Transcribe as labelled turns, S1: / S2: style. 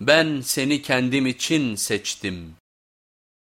S1: ben seni kendim için seçtim.''